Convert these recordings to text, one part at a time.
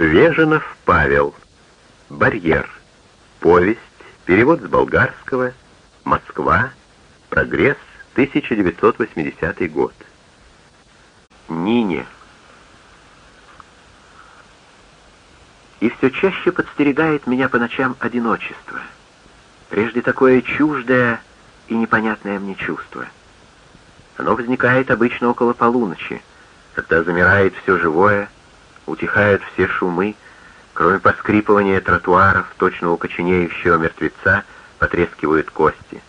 Веженов Павел. Барьер. Повесть. Перевод с болгарского. Москва. Прогресс. 1980 год. Нине. И все чаще подстерегает меня по ночам одиночество. Прежде такое чуждое и непонятное мне чувство. Оно возникает обычно около полуночи, когда замирает все живое, утихают все шумы, кроме поскрипывания тротуаров, точно у коченеющего мертвеца, потрескивают кости.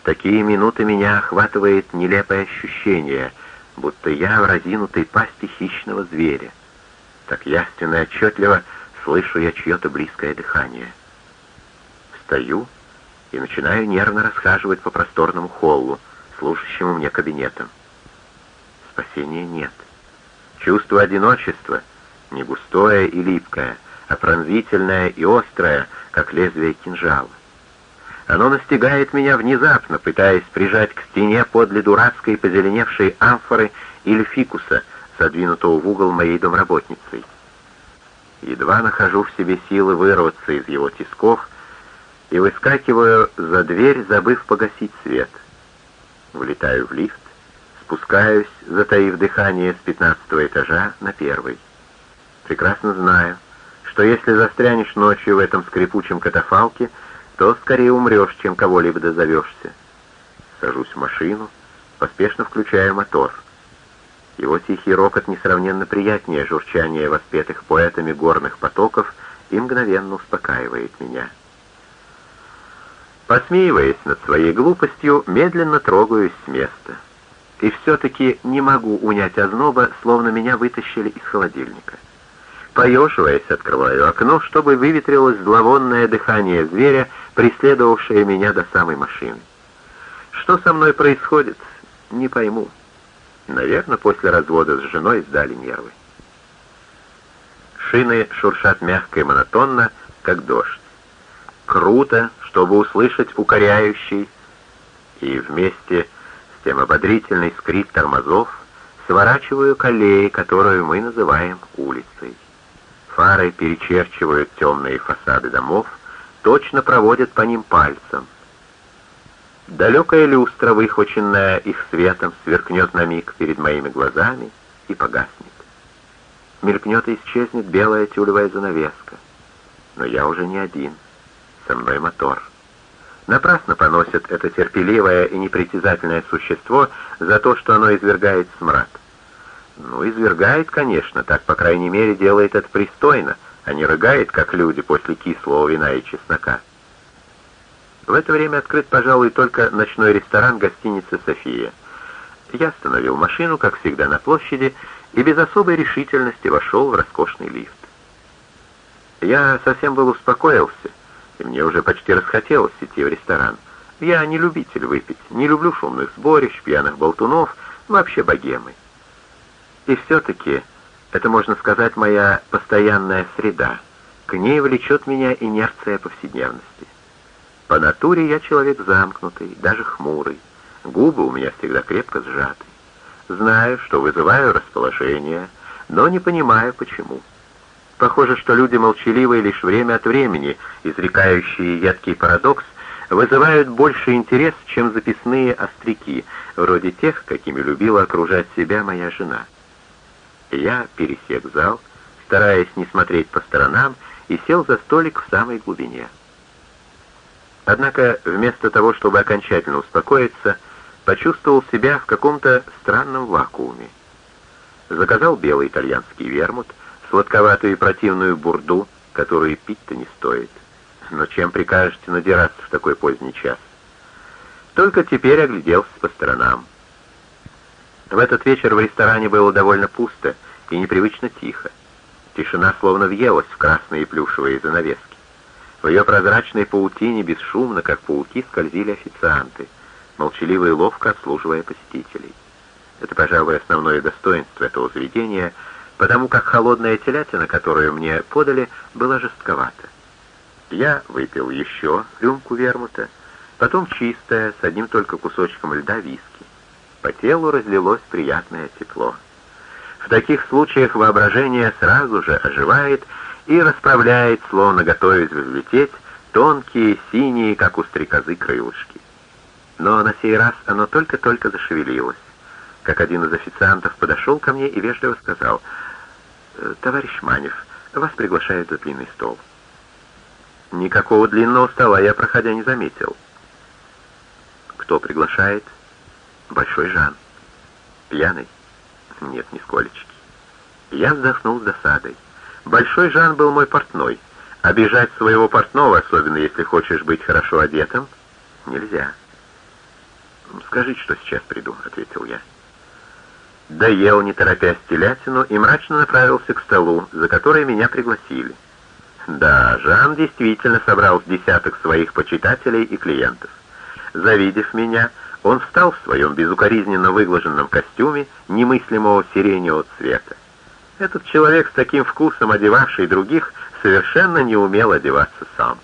В такие минуты меня охватывает нелепое ощущение, будто я в разинутой пасти хищного зверя. Так ясно и отчетливо слышу я чье-то близкое дыхание. Встаю и начинаю нервно расхаживать по просторному холлу, служащему мне кабинетом. Спасения нет. Чувство одиночества, не густое и липкое, а пронзительное и острое, как лезвие кинжала. Оно настигает меня внезапно, пытаясь прижать к стене подле дурацкой позеленевшей амфоры или фикуса, задвинутого в угол моей домработницей. Едва нахожу в себе силы вырваться из его тисков и выскакиваю за дверь, забыв погасить свет. Влетаю в лифт, Спускаюсь, затаив дыхание с пятнадцатого этажа на первый. Прекрасно знаю, что если застрянешь ночью в этом скрипучем катафалке, то скорее умрешь, чем кого-либо дозовешься. Сажусь в машину, поспешно включаю мотор. Его тихий рокот несравненно приятнее журчания воспетых поэтами горных потоков и мгновенно успокаивает меня. Посмеиваясь над своей глупостью, медленно трогаюсь с места — и все-таки не могу унять озноба, словно меня вытащили из холодильника. Поеживаясь, открываю окно, чтобы выветрилось зловонное дыхание зверя, преследовавшее меня до самой машины. Что со мной происходит, не пойму. Наверное, после развода с женой сдали нервы. Шины шуршат мягко и монотонно, как дождь. Круто, чтобы услышать укоряющий, и вместе тем ободрительный скрип тормозов, сворачиваю к аллее, которую мы называем улицей. Фары перечерчивают темные фасады домов, точно проводят по ним пальцем. Далекая люстра, выхваченная их светом, сверкнет на миг перед моими глазами и погаснет. Мелькнет и исчезнет белая тюлевая занавеска. Но я уже не один. Со мной мотор. Напрасно поносят это терпеливое и непритязательное существо за то, что оно извергает смрад. Ну, извергает, конечно, так, по крайней мере, делает это пристойно, а не рыгает, как люди после кислого вина и чеснока. В это время открыт, пожалуй, только ночной ресторан гостиницы «София». Я остановил машину, как всегда, на площади и без особой решительности вошел в роскошный лифт. Я совсем был успокоился, и мне уже почти расхотелось идти в ресторан. Я не любитель выпить, не люблю шумных сборищ, пьяных болтунов, вообще богемы. И все-таки, это, можно сказать, моя постоянная среда. К ней влечет меня инерция повседневности. По натуре я человек замкнутый, даже хмурый. Губы у меня всегда крепко сжаты. Знаю, что вызываю расположение, но не понимаю, почему. Похоже, что люди молчаливые лишь время от времени, изрекающие едкий парадокс, вызывают больше интерес, чем записные остряки, вроде тех, какими любила окружать себя моя жена. Я пересек зал, стараясь не смотреть по сторонам, и сел за столик в самой глубине. Однако, вместо того, чтобы окончательно успокоиться, почувствовал себя в каком-то странном вакууме. Заказал белый итальянский вермут, сладковатую и противную бурду, которую пить-то не стоит. Но чем прикажете надираться в такой поздний час? Только теперь огляделся по сторонам. В этот вечер в ресторане было довольно пусто и непривычно тихо. Тишина словно въелась в красные плюшевые занавески. В ее прозрачной паутине бесшумно, как пауки, скользили официанты, молчаливо и ловко обслуживая посетителей. Это, пожалуй, основное достоинство этого заведения — потому как холодная телятина, которую мне подали, была жестковата. Я выпил еще рюмку вермута, потом чистая, с одним только кусочком льда виски. По телу разлилось приятное тепло. В таких случаях воображение сразу же оживает и расправляет, словно готовясь взлететь, тонкие, синие, как у стрекозы, крылышки. Но на сей раз оно только-только зашевелилось, как один из официантов подошел ко мне и вежливо сказал, «Э, «Товарищ Манев, вас приглашают за длинный стол». Никакого длинного стола я, проходя, не заметил. Кто приглашает? Большой Жан. Пьяный? Нет, нисколечки. Я вздохнул с досадой. Большой Жан был мой портной. Обижать своего портного, особенно если хочешь быть хорошо одетым, нельзя. «Скажите, что сейчас приду», — ответил я. Доел, не торопясь телятину, и мрачно направился к столу, за который меня пригласили. Да, Жан действительно собрал с десяток своих почитателей и клиентов. Завидев меня, он встал в своем безукоризненно выглаженном костюме немыслимого сиреневого цвета. Этот человек с таким вкусом, одевавший других, совершенно не умел одеваться сам.